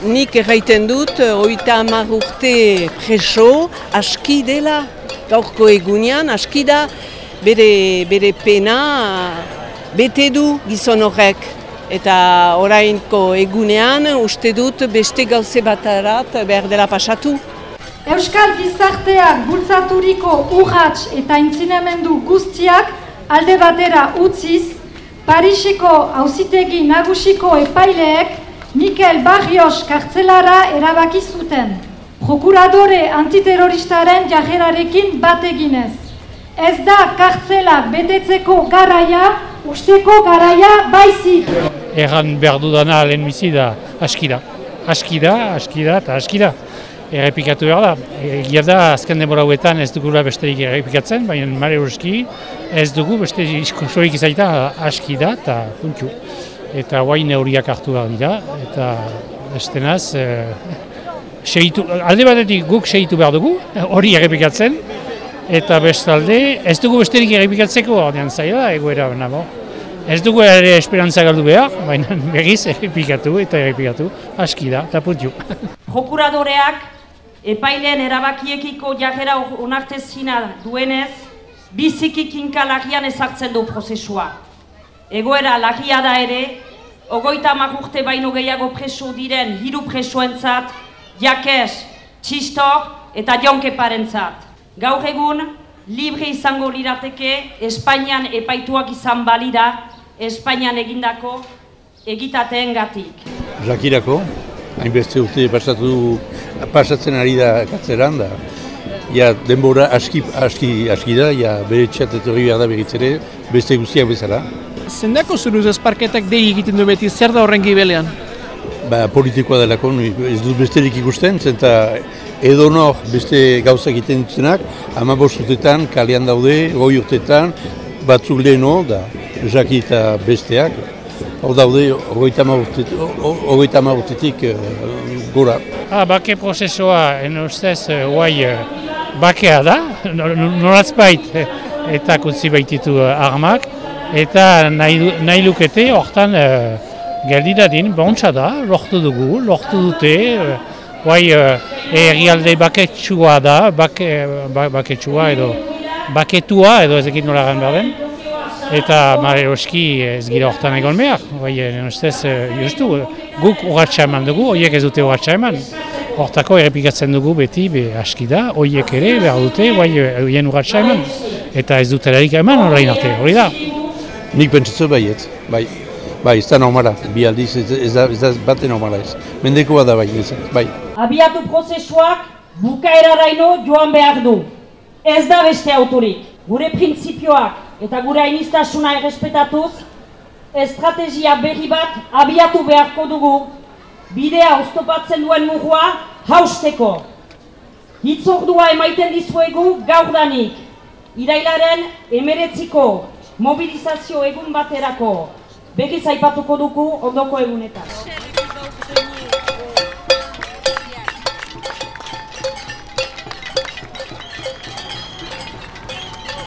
Nik erraiten dut, oita hamar urte preso, aski dela, gaurko egunean, aski da, bere, bere pena bete du gizon horrek. Eta orainko egunean, uste dut beste gauze batarat behar dela pasatu. Euskal gizarteak bultzaturiko urratx eta intzinemendu guztiak alde batera utziz, Pariseko hauzitegi nagusiko epaileek Mikel Barrios kartzelara erabaki zuten. Prokuradore antiterroristaren jajerarekin bat eginez. Ez da kartzela betetzeko garaia, usteko garaia baizik. Erran behar dudana lehen bizi da askida. Askida, askida eta askida. Errepikatu behar da. Egia da, azken demora huetan ez dugula besterik errepikatzen, baina mare urski ez dugu beste iskosorik izaita askida eta puntu eta guain neuriak hartu behar dira, eta estenaz, e, seitu, alde batetik guk segitu behar dugu, hori errepikatzen, eta bestalde, ez dugu besterik errepikatzeko, ordean zaila, egoera nago. Ez dugu ere esperantza galdu behar, baina berriz errepikatu eta errepikatu, aski da, eta putiu. Prokuradoreak, epailen erabakiekiko jajera onartezina duenez, biziki kinkalagian ezartzen du prozesua. Egoera lagia da ere, ogoita magurte baino gehiago preso diren hiru presoentzat, jakes, txistor eta jonkeparentzat. Gaur egun, libre izango lirateke Espainian epaituak izan balira, Espainian egindako egitateen gatik. Jakirako, hainbeste urte pasatu, pasatzen ari da katzeran da. Ja, denbora aski, aski, aski da, ja, bere txatetorri behar da begitzere, beste guztiak bezala. Zendako zuruz esparketak dei egiten du beti, zer da horren gibelean? Ba, politikoa delako, ez dut besterik ikusten, zenta edo nor beste gauza egiten dutzenak, ama urtetan, kalean daude, goi urtetan, batzuk leheno, da, jaki eta besteak, hor daude, ogoita ama urtetik uh, gora. Ah, bake prozesoa, en ustez, uh, guai, uh, bakea da, noraz bait, eta kutzi baititu uh, armak, eta nahi, nahi lukete hortan e, geldi dadin, bontsa da, lortu dugu, lortu dute, e, guai e, baketsua da, bake, ba, baketsua edo baketua edo ez egin nola behar eta mare oski ez gira hortan egon behar, guai, ustez, justu, guk urratxa eman dugu, horiek ez dute urratxa eman. Hortako errepikatzen dugu beti, be aski da, horiek ere behar dute, guai, horien urratxa eman. Eta ez dute eman, horrein arte, hori da. Nik pentsatzu baiet, bai. Bai, ez da normala, bi aldiz, ez, ez, da, ez da bate normala ez. Mendeko bada bai, ez, bai. Abiatu prozesuak bukaeraraino joan behar du. Ez da beste autorik. Gure printzipioak eta gure ainistasuna errespetatuz, estrategia berri bat abiatu beharko dugu, bidea oztopatzen duen mugua hausteko. Hitzordua emaiten dizuegu gaurdanik, irailaren emeretziko mobilizazio egun baterako begiz aipatuko dugu ondoko egunetan.